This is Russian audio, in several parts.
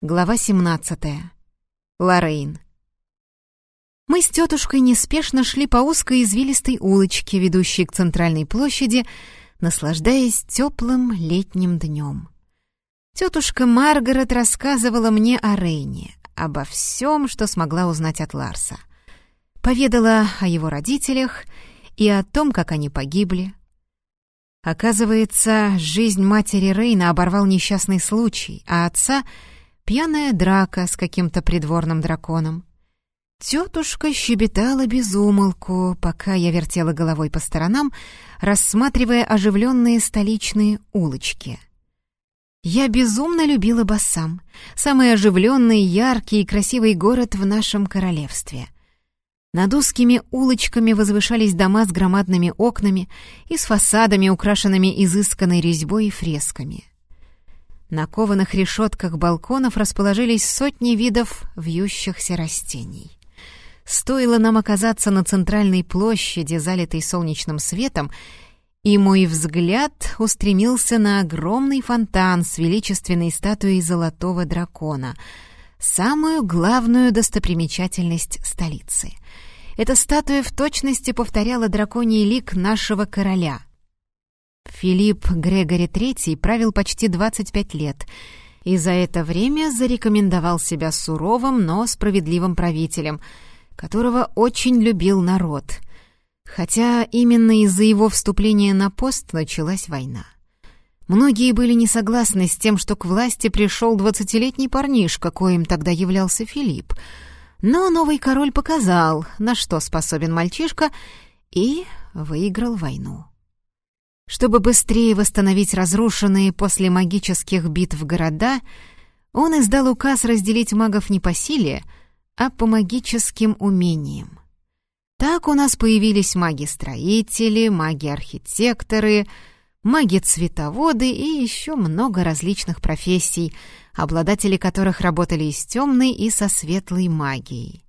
Глава 17. Лоррейн. Мы с тетушкой неспешно шли по узкой извилистой улочке, ведущей к центральной площади, наслаждаясь теплым летним днем. Тетушка Маргарет рассказывала мне о Рейне, обо всем, что смогла узнать от Ларса. Поведала о его родителях и о том, как они погибли. Оказывается, жизнь матери Рейна оборвал несчастный случай, а отца — пьяная драка с каким-то придворным драконом. Тетушка щебетала без умолку, пока я вертела головой по сторонам, рассматривая оживленные столичные улочки. Я безумно любила Бассам, самый оживленный, яркий и красивый город в нашем королевстве. Над узкими улочками возвышались дома с громадными окнами и с фасадами, украшенными изысканной резьбой и фресками. На кованых решетках балконов расположились сотни видов вьющихся растений. Стоило нам оказаться на центральной площади, залитой солнечным светом, и мой взгляд устремился на огромный фонтан с величественной статуей золотого дракона, самую главную достопримечательность столицы. Эта статуя в точности повторяла драконий лик нашего короля — Филипп Грегори III правил почти 25 лет и за это время зарекомендовал себя суровым, но справедливым правителем, которого очень любил народ. Хотя именно из-за его вступления на пост началась война. Многие были не согласны с тем, что к власти пришел двадцатилетний парнишка, коим тогда являлся Филипп. Но новый король показал, на что способен мальчишка, и выиграл войну. Чтобы быстрее восстановить разрушенные после магических битв города, он издал указ разделить магов не по силе, а по магическим умениям. Так у нас появились маги-строители, маги-архитекторы, маги-цветоводы и еще много различных профессий, обладатели которых работали и с темной, и со светлой магией.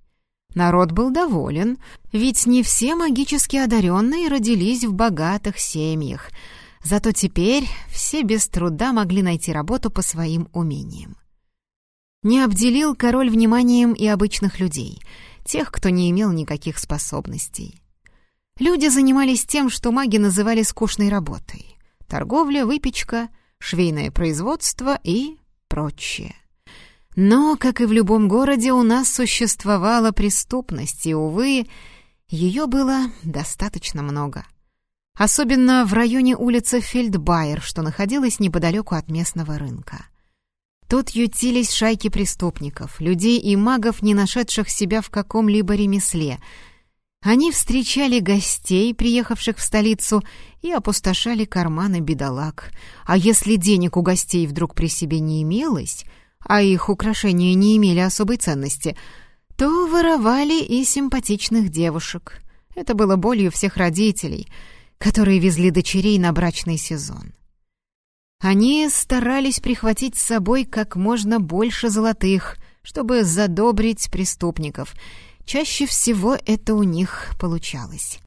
Народ был доволен, ведь не все магически одаренные родились в богатых семьях, зато теперь все без труда могли найти работу по своим умениям. Не обделил король вниманием и обычных людей, тех, кто не имел никаких способностей. Люди занимались тем, что маги называли скучной работой. Торговля, выпечка, швейное производство и прочее. Но, как и в любом городе, у нас существовала преступность, и, увы, ее было достаточно много. Особенно в районе улицы Фельдбайер, что находилась неподалеку от местного рынка. Тут ютились шайки преступников, людей и магов, не нашедших себя в каком-либо ремесле. Они встречали гостей, приехавших в столицу, и опустошали карманы бедолаг. А если денег у гостей вдруг при себе не имелось — а их украшения не имели особой ценности, то воровали и симпатичных девушек. Это было болью всех родителей, которые везли дочерей на брачный сезон. Они старались прихватить с собой как можно больше золотых, чтобы задобрить преступников. Чаще всего это у них получалось.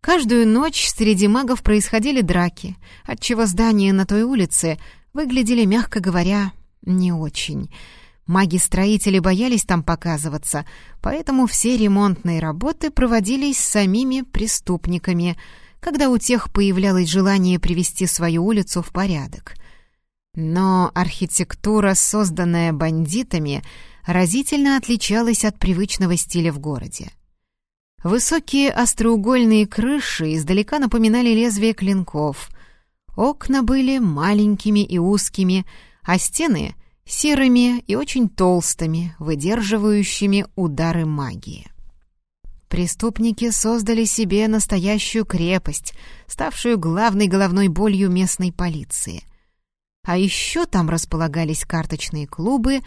Каждую ночь среди магов происходили драки, отчего здания на той улице выглядели, мягко говоря, не очень. Маги-строители боялись там показываться, поэтому все ремонтные работы проводились самими преступниками, когда у тех появлялось желание привести свою улицу в порядок. Но архитектура, созданная бандитами, разительно отличалась от привычного стиля в городе. Высокие остроугольные крыши издалека напоминали лезвие клинков. Окна были маленькими и узкими, а стены — серыми и очень толстыми, выдерживающими удары магии. Преступники создали себе настоящую крепость, ставшую главной головной болью местной полиции. А еще там располагались карточные клубы,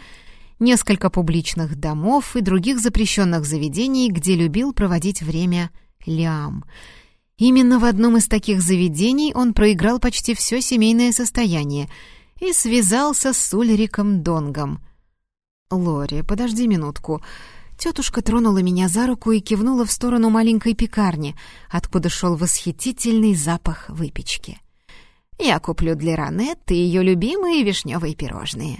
несколько публичных домов и других запрещенных заведений, где любил проводить время Лиам. Именно в одном из таких заведений он проиграл почти все семейное состояние — и связался с Ульриком Донгом. «Лори, подожди минутку». Тетушка тронула меня за руку и кивнула в сторону маленькой пекарни, откуда шел восхитительный запах выпечки. «Я куплю для Ранетты ее любимые вишневые пирожные.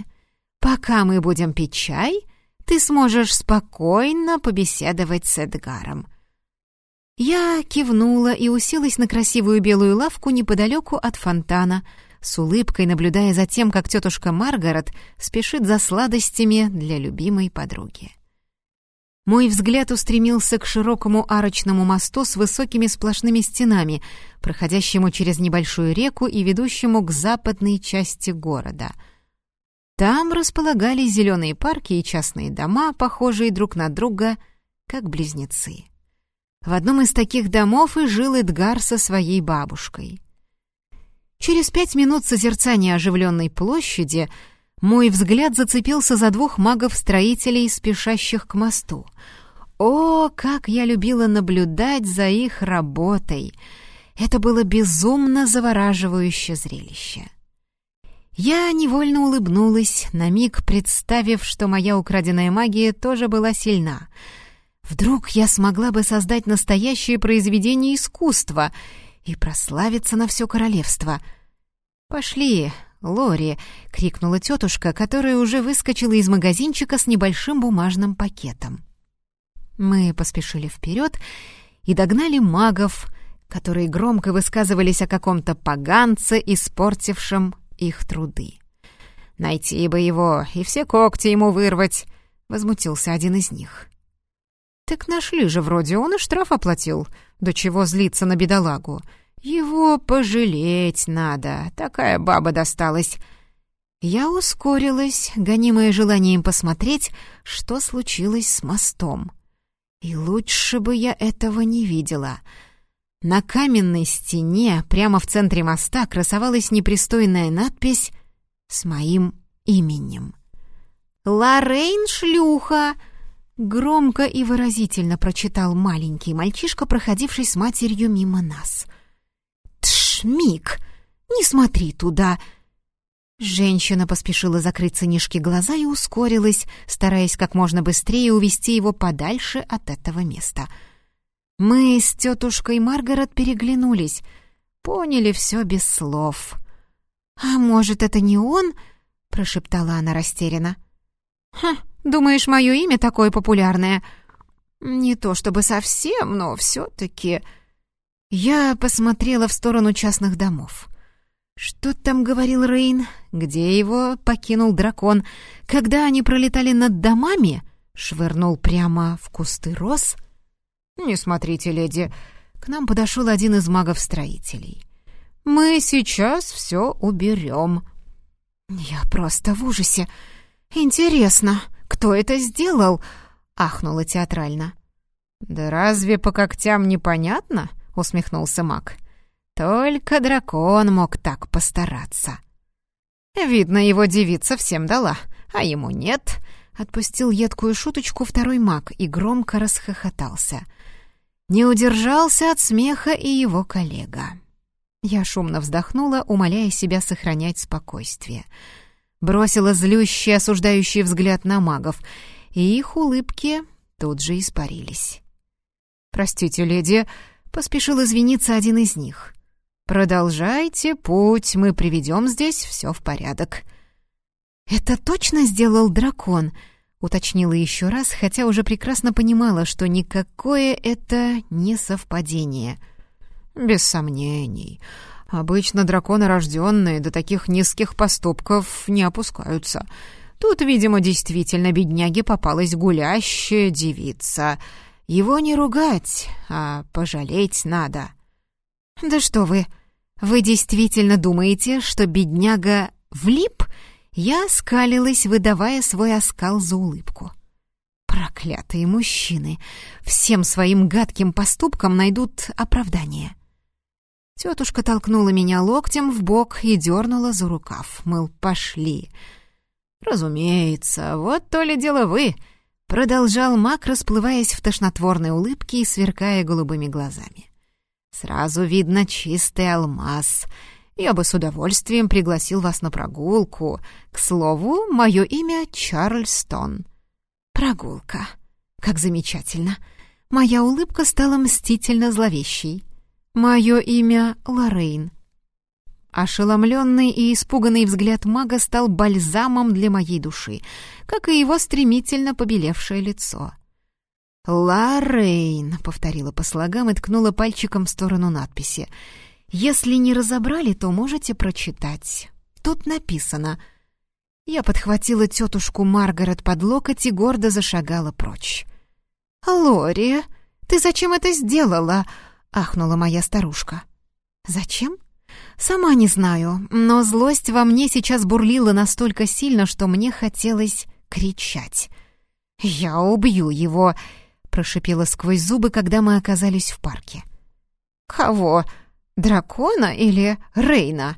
Пока мы будем пить чай, ты сможешь спокойно побеседовать с Эдгаром». Я кивнула и уселась на красивую белую лавку неподалеку от фонтана, с улыбкой наблюдая за тем, как тетушка Маргарет спешит за сладостями для любимой подруги. Мой взгляд устремился к широкому арочному мосту с высокими сплошными стенами, проходящему через небольшую реку и ведущему к западной части города. Там располагались зеленые парки и частные дома, похожие друг на друга, как близнецы. В одном из таких домов и жил Эдгар со своей бабушкой. Через пять минут созерцания оживленной площади мой взгляд зацепился за двух магов-строителей, спешащих к мосту. О, как я любила наблюдать за их работой! Это было безумно завораживающее зрелище. Я невольно улыбнулась, на миг представив, что моя украденная магия тоже была сильна — Вдруг я смогла бы создать настоящее произведение искусства и прославиться на все королевство. «Пошли, Лори!» — крикнула тетушка, которая уже выскочила из магазинчика с небольшим бумажным пакетом. Мы поспешили вперед и догнали магов, которые громко высказывались о каком-то поганце, испортившем их труды. «Найти бы его и все когти ему вырвать!» — возмутился один из них. «Так нашли же вроде, он и штраф оплатил. До чего злиться на бедолагу? Его пожалеть надо, такая баба досталась». Я ускорилась, гонимая желанием посмотреть, что случилось с мостом. И лучше бы я этого не видела. На каменной стене, прямо в центре моста, красовалась непристойная надпись с моим именем. «Лоррейн шлюха!» Громко и выразительно прочитал маленький мальчишка, проходивший с матерью мимо нас. «Тш, Мик, не смотри туда!» Женщина поспешила закрыть сынишке глаза и ускорилась, стараясь как можно быстрее увести его подальше от этого места. Мы с тетушкой Маргарет переглянулись, поняли все без слов. «А может, это не он?» — прошептала она растерянно. «Ха, Думаешь, мое имя такое популярное?» «Не то чтобы совсем, но все-таки...» Я посмотрела в сторону частных домов. Что там говорил Рейн? Где его покинул дракон? Когда они пролетали над домами? Швырнул прямо в кусты роз? «Не смотрите, леди!» К нам подошел один из магов-строителей. «Мы сейчас все уберем». «Я просто в ужасе. Интересно, кто это сделал?» — ахнула театрально. «Да разве по когтям непонятно?» — усмехнулся маг. «Только дракон мог так постараться». «Видно, его девица всем дала, а ему нет», — отпустил едкую шуточку второй маг и громко расхохотался. Не удержался от смеха и его коллега. Я шумно вздохнула, умоляя себя сохранять спокойствие — бросила злющий осуждающий взгляд на магов, и их улыбки тут же испарились. «Простите, леди», — поспешил извиниться один из них. «Продолжайте путь, мы приведем здесь все в порядок». «Это точно сделал дракон?» — уточнила еще раз, хотя уже прекрасно понимала, что никакое это не совпадение. «Без сомнений. Обычно драконы, рожденные до таких низких поступков, не опускаются. Тут, видимо, действительно бедняге попалась гулящая девица. Его не ругать, а пожалеть надо. «Да что вы! Вы действительно думаете, что бедняга влип?» Я скалилась, выдавая свой оскал за улыбку. Проклятые мужчины! Всем своим гадким поступкам найдут оправдание. Тетушка толкнула меня локтем в бок и дернула за рукав. Мыл, пошли. «Разумеется, вот то ли дело вы!» Продолжал маг, расплываясь в тошнотворной улыбке и сверкая голубыми глазами. «Сразу видно чистый алмаз. Я бы с удовольствием пригласил вас на прогулку. К слову, мое имя Чарльстон». «Прогулка. Как замечательно!» Моя улыбка стала мстительно зловещей. «Мое имя Лоррейн». Ошеломленный и испуганный взгляд мага стал бальзамом для моей души, как и его стремительно побелевшее лицо. «Лоррейн», — повторила по слогам и ткнула пальчиком в сторону надписи. «Если не разобрали, то можете прочитать. Тут написано...» Я подхватила тетушку Маргарет под локоть и гордо зашагала прочь. «Лори, ты зачем это сделала?» — ахнула моя старушка. «Зачем?» «Сама не знаю, но злость во мне сейчас бурлила настолько сильно, что мне хотелось кричать. «Я убью его!» — прошипела сквозь зубы, когда мы оказались в парке. «Кого? Дракона или Рейна?»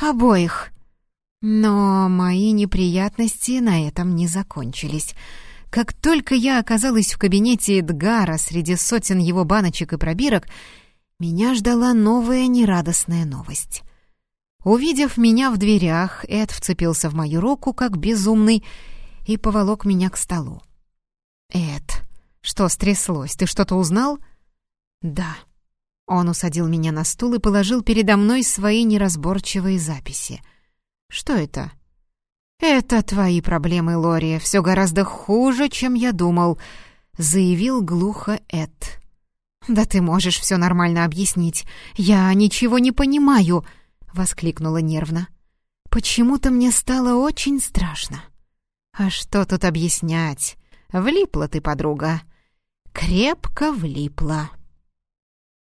«Обоих!» Но мои неприятности на этом не закончились. Как только я оказалась в кабинете Эдгара среди сотен его баночек и пробирок, меня ждала новая нерадостная новость. Увидев меня в дверях, Эд вцепился в мою руку, как безумный, и поволок меня к столу. «Эд, что стряслось? Ты что-то узнал?» «Да». Он усадил меня на стул и положил передо мной свои неразборчивые записи — «Что это?» «Это твои проблемы, Лори. Все гораздо хуже, чем я думал», — заявил глухо Эд. «Да ты можешь все нормально объяснить. Я ничего не понимаю», — воскликнула нервно. «Почему-то мне стало очень страшно». «А что тут объяснять? Влипла ты, подруга». «Крепко влипла».